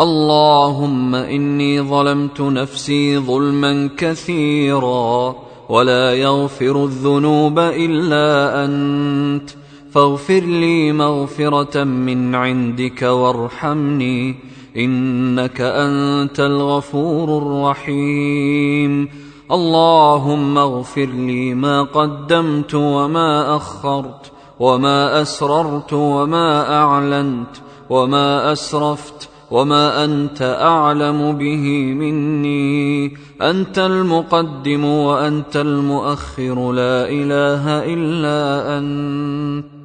اللهم إني ظلمت نفسي ظلما كثيرا ولا يغفر الذنوب إلا أنت. فاغفر لي مغفرة من عندك وارحمني إنك أنت الغفور الرحيم. اللهم اغفر لي ما قدمت وما أخرت وما أسررت وما أعلنت وما أسرفت وما انت اعلم به مني. انت المقدم وانت المؤخر. لا اله الا انت.